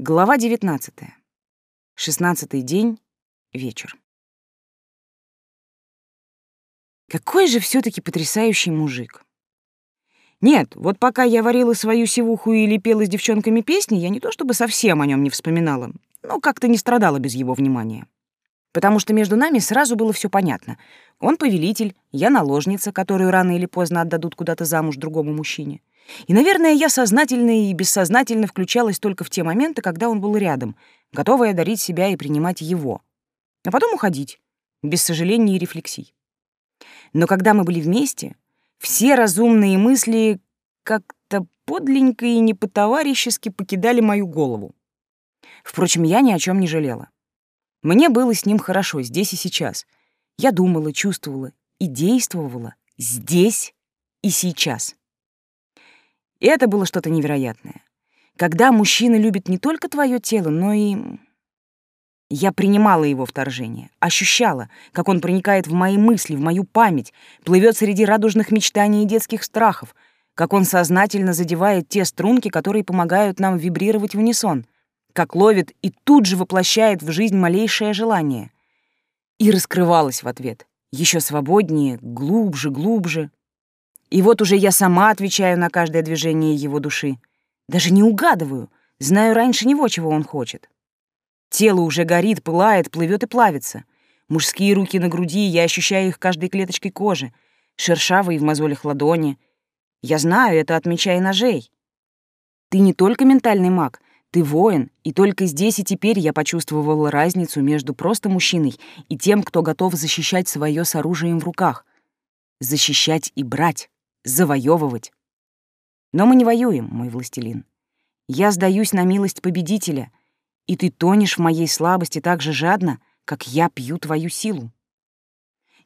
Глава 19. Шестнадцатый день. Вечер. Какой же все таки потрясающий мужик. Нет, вот пока я варила свою сивуху и пела с девчонками песни, я не то чтобы совсем о нем не вспоминала, но как-то не страдала без его внимания. Потому что между нами сразу было все понятно. Он повелитель, я наложница, которую рано или поздно отдадут куда-то замуж другому мужчине. И, наверное, я сознательно и бессознательно включалась только в те моменты, когда он был рядом, готовая дарить себя и принимать его. А потом уходить, без сожалений и рефлексий. Но когда мы были вместе, все разумные мысли как-то подленько и не по-товарищески покидали мою голову. Впрочем, я ни о чем не жалела. Мне было с ним хорошо здесь и сейчас. Я думала, чувствовала и действовала здесь и сейчас. И это было что-то невероятное. Когда мужчина любит не только твое тело, но и... Я принимала его вторжение, ощущала, как он проникает в мои мысли, в мою память, плывет среди радужных мечтаний и детских страхов, как он сознательно задевает те струнки, которые помогают нам вибрировать в унисон, как ловит и тут же воплощает в жизнь малейшее желание. И раскрывалась в ответ, еще свободнее, глубже, глубже. И вот уже я сама отвечаю на каждое движение его души. Даже не угадываю, знаю раньше него, чего он хочет. Тело уже горит, пылает, плывет и плавится. Мужские руки на груди, я ощущаю их каждой клеточкой кожи, шершавые в мозолях ладони. Я знаю это от меча и ножей. Ты не только ментальный маг, ты воин, и только здесь и теперь я почувствовала разницу между просто мужчиной и тем, кто готов защищать свое с оружием в руках. Защищать и брать завоевывать. Но мы не воюем, мой властелин. Я сдаюсь на милость победителя, и ты тонешь в моей слабости так же жадно, как я пью твою силу.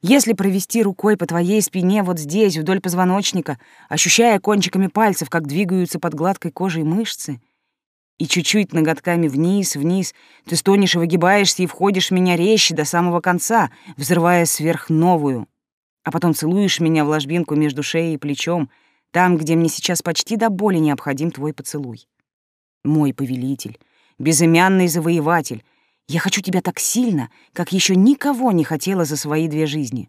Если провести рукой по твоей спине вот здесь, вдоль позвоночника, ощущая кончиками пальцев, как двигаются под гладкой кожей мышцы, и чуть-чуть ноготками вниз, вниз, ты стонешь и выгибаешься и входишь в меня резче до самого конца, взрывая сверхновую, а потом целуешь меня в ложбинку между шеей и плечом, там, где мне сейчас почти до боли необходим твой поцелуй. Мой повелитель, безымянный завоеватель, я хочу тебя так сильно, как еще никого не хотела за свои две жизни.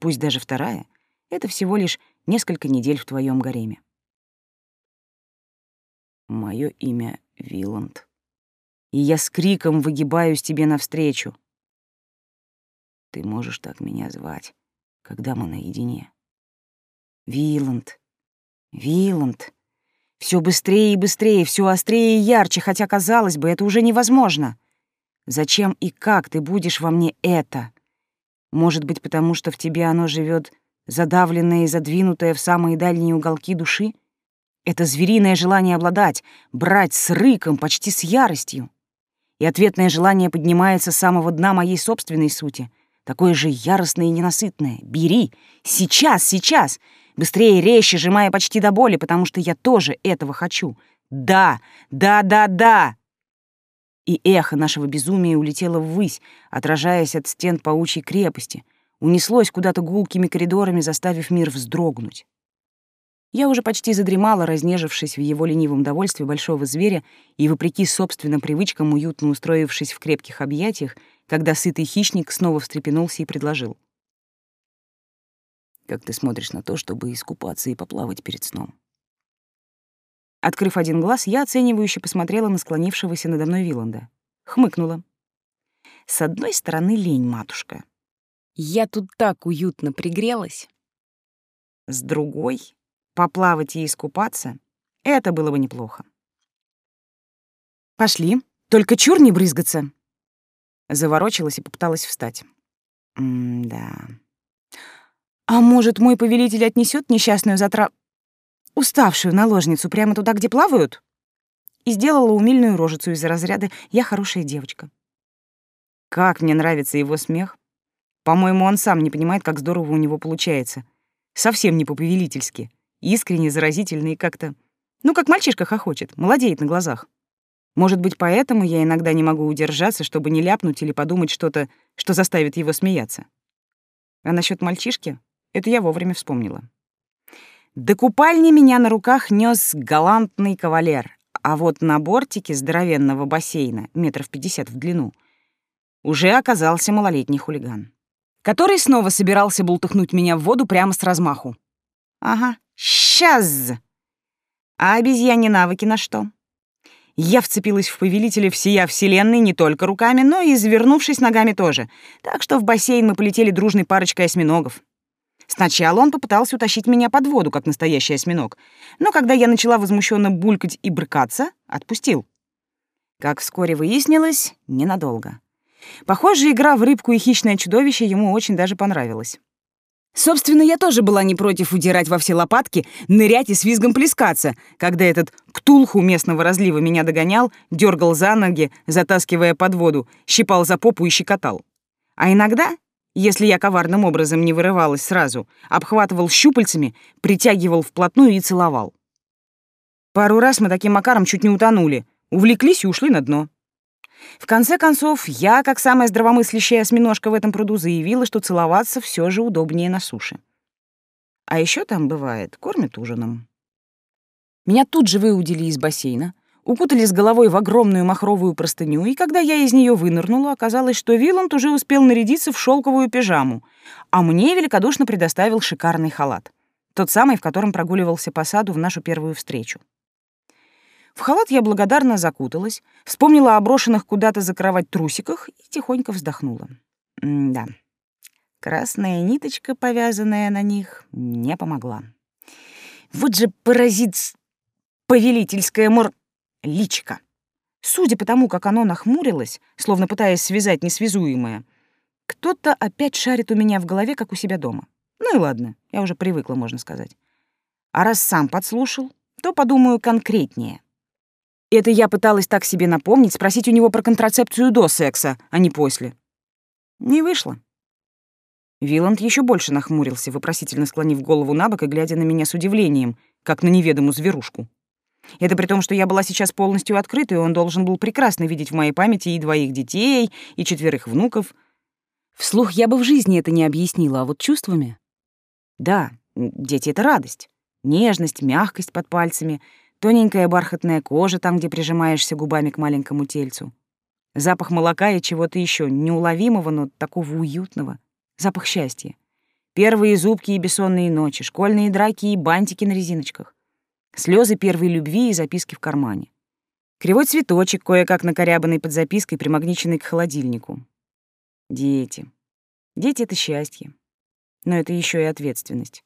Пусть даже вторая — это всего лишь несколько недель в твоем гареме. Мое имя Виланд. И я с криком выгибаюсь тебе навстречу. Ты можешь так меня звать когда мы наедине. Виланд, Виланд. Все быстрее и быстрее, все острее и ярче, хотя, казалось бы, это уже невозможно. Зачем и как ты будешь во мне это? Может быть, потому что в тебе оно живет задавленное и задвинутое в самые дальние уголки души? Это звериное желание обладать, брать с рыком, почти с яростью. И ответное желание поднимается с самого дна моей собственной сути — такое же яростное и ненасытное. Бери! Сейчас, сейчас! Быстрее, резче, сжимая почти до боли, потому что я тоже этого хочу. Да, да, да, да! И эхо нашего безумия улетело ввысь, отражаясь от стен паучьей крепости, унеслось куда-то гулкими коридорами, заставив мир вздрогнуть. Я уже почти задремала, разнежившись в его ленивом довольстве большого зверя и, вопреки собственным привычкам, уютно устроившись в крепких объятиях, когда сытый хищник снова встрепенулся и предложил. «Как ты смотришь на то, чтобы искупаться и поплавать перед сном?» Открыв один глаз, я оценивающе посмотрела на склонившегося надо мной Виланда. Хмыкнула. «С одной стороны, лень, матушка. Я тут так уютно пригрелась. С другой, поплавать и искупаться — это было бы неплохо. «Пошли, только чур не брызгаться!» Заворочилась и попыталась встать. М-да. А может, мой повелитель отнесет несчастную затра... уставшую наложницу прямо туда, где плавают? И сделала умильную рожицу из разряда «я хорошая девочка». Как мне нравится его смех. По-моему, он сам не понимает, как здорово у него получается. Совсем не по-повелительски. Искренне, заразительно и как-то... Ну, как мальчишка хохочет, молодеет на глазах. Может быть, поэтому я иногда не могу удержаться, чтобы не ляпнуть или подумать что-то, что заставит его смеяться. А насчет мальчишки, это я вовремя вспомнила. До купальни меня на руках нес галантный кавалер, а вот на бортике здоровенного бассейна, метров пятьдесят в длину, уже оказался малолетний хулиган, который снова собирался бултыхнуть меня в воду прямо с размаху. Ага, сейчас! А обезьяне навыки на что? Я вцепилась в повелителя всея вселенной не только руками, но и завернувшись ногами тоже. Так что в бассейн мы полетели дружной парочкой осьминогов. Сначала он попытался утащить меня под воду, как настоящий осьминог, но когда я начала возмущенно булькать и брыкаться, отпустил. Как вскоре выяснилось, ненадолго. Похоже, игра в рыбку и хищное чудовище ему очень даже понравилась. Собственно, я тоже была не против удирать во все лопатки, нырять и с визгом плескаться, когда этот ктулху местного разлива меня догонял, дергал за ноги, затаскивая под воду, щипал за попу и щекотал. А иногда, если я коварным образом не вырывалась сразу, обхватывал щупальцами, притягивал вплотную и целовал. Пару раз мы таким макаром чуть не утонули, увлеклись и ушли на дно. В конце концов, я, как самая здравомыслящая осьминожка в этом пруду, заявила, что целоваться все же удобнее на суше. А еще там, бывает, кормят ужином. Меня тут же выудили из бассейна, укутали с головой в огромную махровую простыню, и когда я из нее вынырнула, оказалось, что Виланд уже успел нарядиться в шелковую пижаму, а мне великодушно предоставил шикарный халат, тот самый, в котором прогуливался по саду в нашу первую встречу. В халат я благодарно закуталась, вспомнила о брошенных куда-то за кровать трусиках и тихонько вздохнула. М да, красная ниточка, повязанная на них, не помогла. Вот же паразит повелительская мор... личика. Судя по тому, как оно нахмурилось, словно пытаясь связать несвязуемое, кто-то опять шарит у меня в голове, как у себя дома. Ну и ладно, я уже привыкла, можно сказать. А раз сам подслушал, то подумаю конкретнее. Это я пыталась так себе напомнить, спросить у него про контрацепцию до секса, а не после. Не вышло. Виланд еще больше нахмурился, вопросительно склонив голову на бок и глядя на меня с удивлением, как на неведомую зверушку. Это при том, что я была сейчас полностью открыта, и он должен был прекрасно видеть в моей памяти и двоих детей, и четверых внуков. Вслух я бы в жизни это не объяснила, а вот чувствами... Да, дети — это радость, нежность, мягкость под пальцами — Тоненькая бархатная кожа там, где прижимаешься губами к маленькому тельцу. Запах молока и чего-то еще неуловимого, но такого уютного. Запах счастья. Первые зубки и бессонные ночи, школьные драки и бантики на резиночках. Слезы первой любви и записки в кармане. Кривой цветочек, кое-как накорябанный под запиской, примагниченный к холодильнику. Дети. Дети — это счастье. Но это еще и ответственность,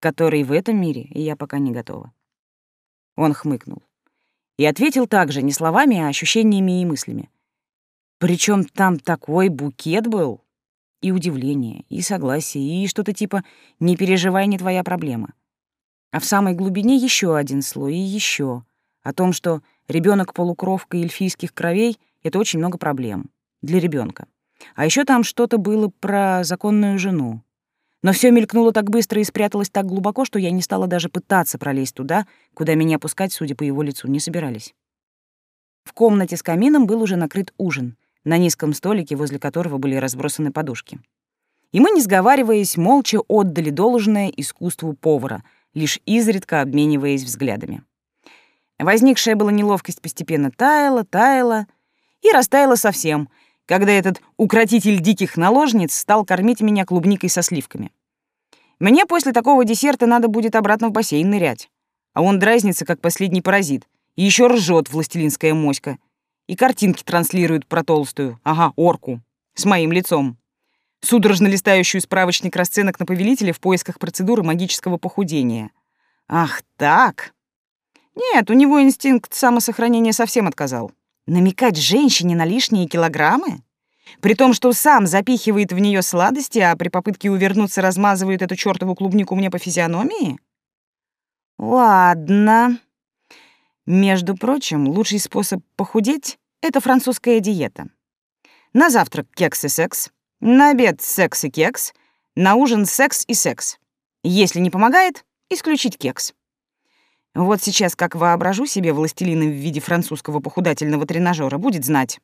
которой в этом мире я пока не готова. Он хмыкнул. И ответил также не словами, а ощущениями и мыслями. Причем там такой букет был. И удивление, и согласие, и что-то типа «не переживай, не твоя проблема». А в самой глубине еще один слой и еще о том, что ребенок полукровка эльфийских кровей — это очень много проблем для ребенка. А еще там что-то было про законную жену. Но все мелькнуло так быстро и спряталось так глубоко, что я не стала даже пытаться пролезть туда, куда меня пускать, судя по его лицу, не собирались. В комнате с камином был уже накрыт ужин, на низком столике, возле которого были разбросаны подушки. И мы, не сговариваясь, молча отдали должное искусству повара, лишь изредка обмениваясь взглядами. Возникшая была неловкость постепенно таяла, таяла и растаяла совсем — когда этот укротитель диких наложниц стал кормить меня клубникой со сливками. Мне после такого десерта надо будет обратно в бассейн нырять. А он дразнится, как последний паразит, и еще ржет властелинская моська. И картинки транслирует про толстую, ага, орку, с моим лицом. Судорожно листающую справочник расценок на повелителя в поисках процедуры магического похудения. Ах так! Нет, у него инстинкт самосохранения совсем отказал. Намекать женщине на лишние килограммы? При том, что сам запихивает в нее сладости, а при попытке увернуться размазывает эту чёртову клубнику мне по физиономии? Ладно. Между прочим, лучший способ похудеть — это французская диета. На завтрак кекс и секс, на обед секс и кекс, на ужин секс и секс. Если не помогает, исключить кекс. Вот сейчас, как воображу себе властелина в виде французского похудательного тренажера, будет знать.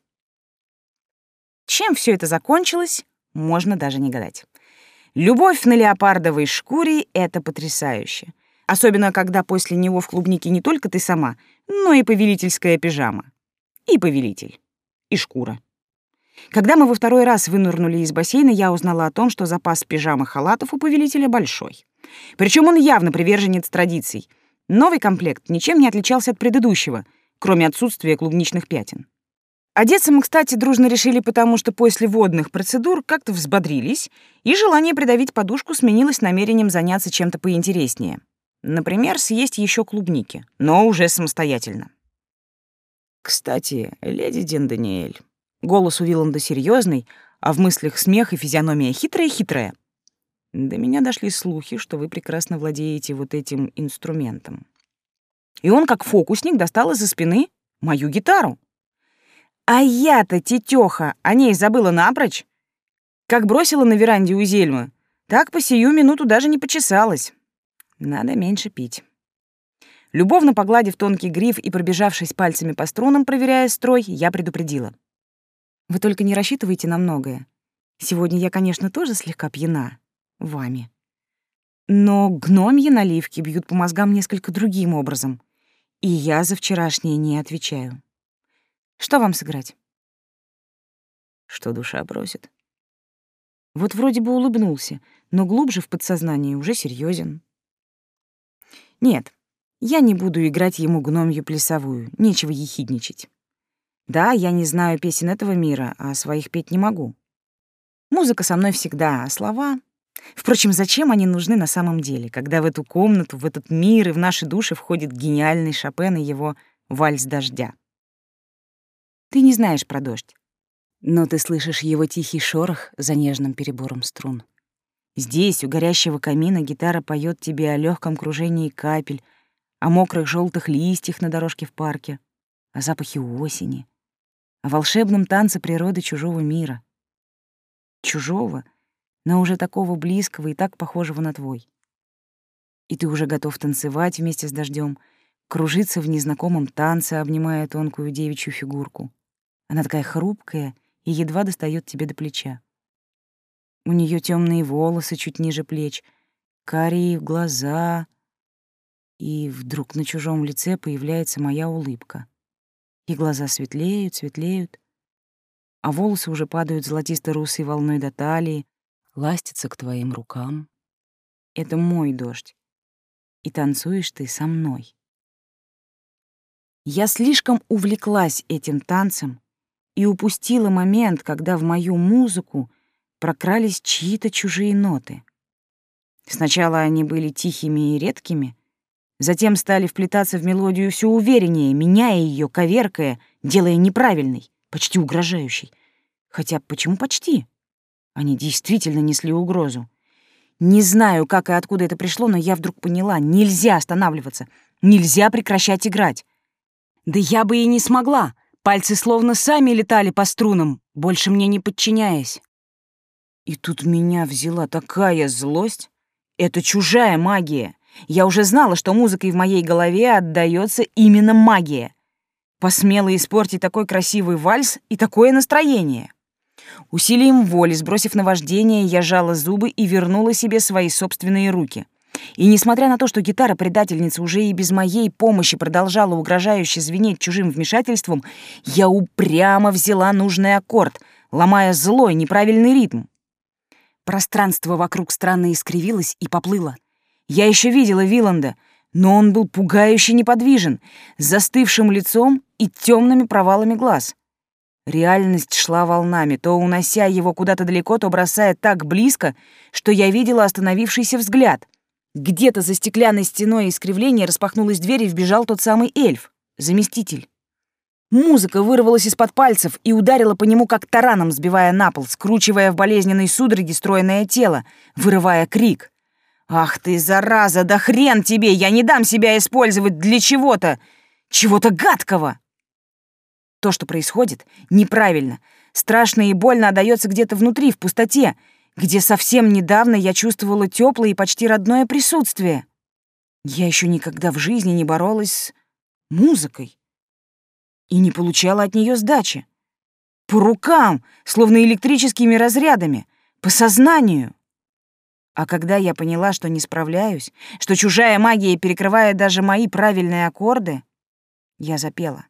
Чем все это закончилось, можно даже не гадать. Любовь на леопардовой шкуре — это потрясающе. Особенно, когда после него в клубнике не только ты сама, но и повелительская пижама. И повелитель. И шкура. Когда мы во второй раз вынырнули из бассейна, я узнала о том, что запас пижам и халатов у повелителя большой. Причем он явно приверженец традиций. Новый комплект ничем не отличался от предыдущего, кроме отсутствия клубничных пятен. Одеться мы, кстати, дружно решили, потому что после водных процедур как-то взбодрились, и желание придавить подушку сменилось намерением заняться чем-то поинтереснее. Например, съесть еще клубники, но уже самостоятельно. «Кстати, леди Дин Даниэль», голос у Виланда серьезный, а в мыслях смех и физиономия хитрая-хитрая. До меня дошли слухи, что вы прекрасно владеете вот этим инструментом. И он, как фокусник, достал из-за спины мою гитару. А я-то, тетёха, о ней забыла напрочь. Как бросила на веранде у Зельмы, так по сию минуту даже не почесалась. Надо меньше пить. Любовно погладив тонкий гриф и пробежавшись пальцами по струнам, проверяя строй, я предупредила. «Вы только не рассчитывайте на многое. Сегодня я, конечно, тоже слегка пьяна. Вами. Но гномьи наливки бьют по мозгам несколько другим образом. И я за вчерашнее не отвечаю. Что вам сыграть? Что душа просит. Вот вроде бы улыбнулся, но глубже в подсознании уже серьезен. Нет, я не буду играть ему гномью плясовую, нечего ехидничать. Да, я не знаю песен этого мира, а своих петь не могу. Музыка со мной всегда, а слова... Впрочем, зачем они нужны на самом деле, когда в эту комнату, в этот мир и в наши души входит гениальный Шопен и его «Вальс дождя»? Ты не знаешь про дождь, но ты слышишь его тихий шорох за нежным перебором струн. Здесь, у горящего камина, гитара поет тебе о легком кружении капель, о мокрых желтых листьях на дорожке в парке, о запахе осени, о волшебном танце природы чужого мира. Чужого, но уже такого близкого и так похожего на твой. И ты уже готов танцевать вместе с дождем, кружиться в незнакомом танце, обнимая тонкую девичью фигурку. Она такая хрупкая и едва достает тебе до плеча. У нее темные волосы чуть ниже плеч, карие глаза, и вдруг на чужом лице появляется моя улыбка. И глаза светлеют, светлеют, а волосы уже падают золотисто-русой волной до талии, ластятся к твоим рукам. Это мой дождь, и танцуешь ты со мной. Я слишком увлеклась этим танцем, и упустила момент, когда в мою музыку прокрались чьи-то чужие ноты. Сначала они были тихими и редкими, затем стали вплетаться в мелодию все увереннее, меняя ее, коверкая, делая неправильной, почти угрожающей. Хотя почему почти? Они действительно несли угрозу. Не знаю, как и откуда это пришло, но я вдруг поняла, нельзя останавливаться, нельзя прекращать играть. Да я бы и не смогла. Пальцы словно сами летали по струнам, больше мне не подчиняясь. И тут меня взяла такая злость. Это чужая магия. Я уже знала, что музыкой в моей голове отдаётся именно магия. Посмела испортить такой красивый вальс и такое настроение. Усилием воли, сбросив наваждение, я жала зубы и вернула себе свои собственные руки. И несмотря на то, что гитара-предательница уже и без моей помощи продолжала угрожающе звенеть чужим вмешательством, я упрямо взяла нужный аккорд, ломая злой, неправильный ритм. Пространство вокруг странно искривилось и поплыло. Я еще видела Виланда, но он был пугающе неподвижен, с застывшим лицом и темными провалами глаз. Реальность шла волнами, то унося его куда-то далеко, то бросая так близко, что я видела остановившийся взгляд — где-то за стеклянной стеной искривления распахнулась дверь и вбежал тот самый эльф, заместитель. Музыка вырвалась из-под пальцев и ударила по нему как тараном, сбивая на пол, скручивая в болезненной судороге стройное тело, вырывая крик. «Ах ты, зараза, да хрен тебе! Я не дам себя использовать для чего-то! Чего-то гадкого!» То, что происходит, неправильно. Страшно и больно отдаётся где-то внутри, в пустоте, где совсем недавно я чувствовала теплое и почти родное присутствие. Я еще никогда в жизни не боролась с музыкой и не получала от нее сдачи. По рукам, словно электрическими разрядами, по сознанию. А когда я поняла, что не справляюсь, что чужая магия перекрывает даже мои правильные аккорды, я запела,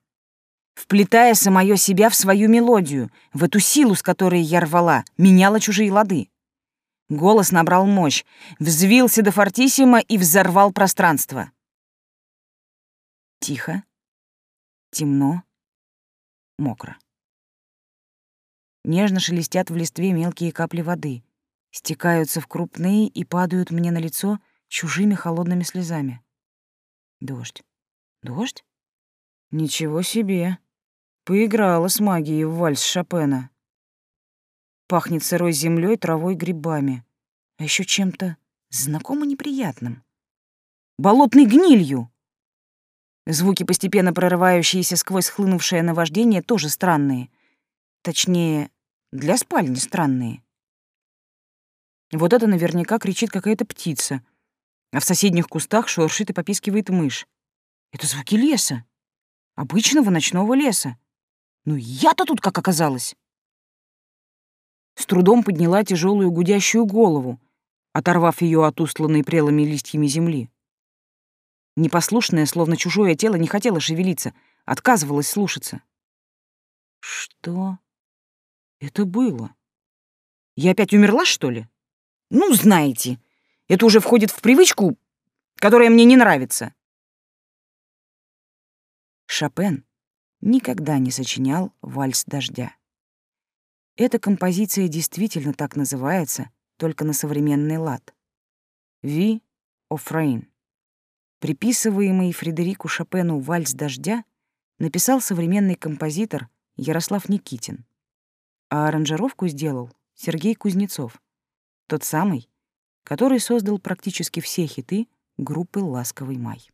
вплетая самое себя в свою мелодию, в эту силу, с которой я рвала, меняла чужие лады. Голос набрал мощь, взвился до фортиссимо и взорвал пространство. Тихо, темно, мокро. Нежно шелестят в листве мелкие капли воды, стекаются в крупные и падают мне на лицо чужими холодными слезами. Дождь. Дождь? Ничего себе. Поиграла с магией в вальс Шопена. Пахнет сырой землей, травой, грибами. А еще чем-то знакомо неприятным. Болотной гнилью. Звуки, постепенно прорывающиеся сквозь хлынувшее наваждение, тоже странные. Точнее, для спальни странные. Вот это наверняка кричит какая-то птица, а в соседних кустах шуршит и попискивает мышь. Это звуки леса. Обычного ночного леса. Ну я-то тут как оказалась. С трудом подняла тяжелую гудящую голову, оторвав ее от устланной прелыми листьями земли. Непослушное, словно чужое тело, не хотело шевелиться, отказывалось слушаться. Что это было? Я опять умерла, что ли? Ну, знаете, это уже входит в привычку, которая мне не нравится. Шопен никогда не сочинял вальс дождя. Эта композиция действительно так называется, только на современный лад. «Ви Rain». Приписываемый Фредерику Шопену «Вальс дождя» написал современный композитор Ярослав Никитин, а аранжировку сделал Сергей Кузнецов, тот самый, который создал практически все хиты группы «Ласковый май».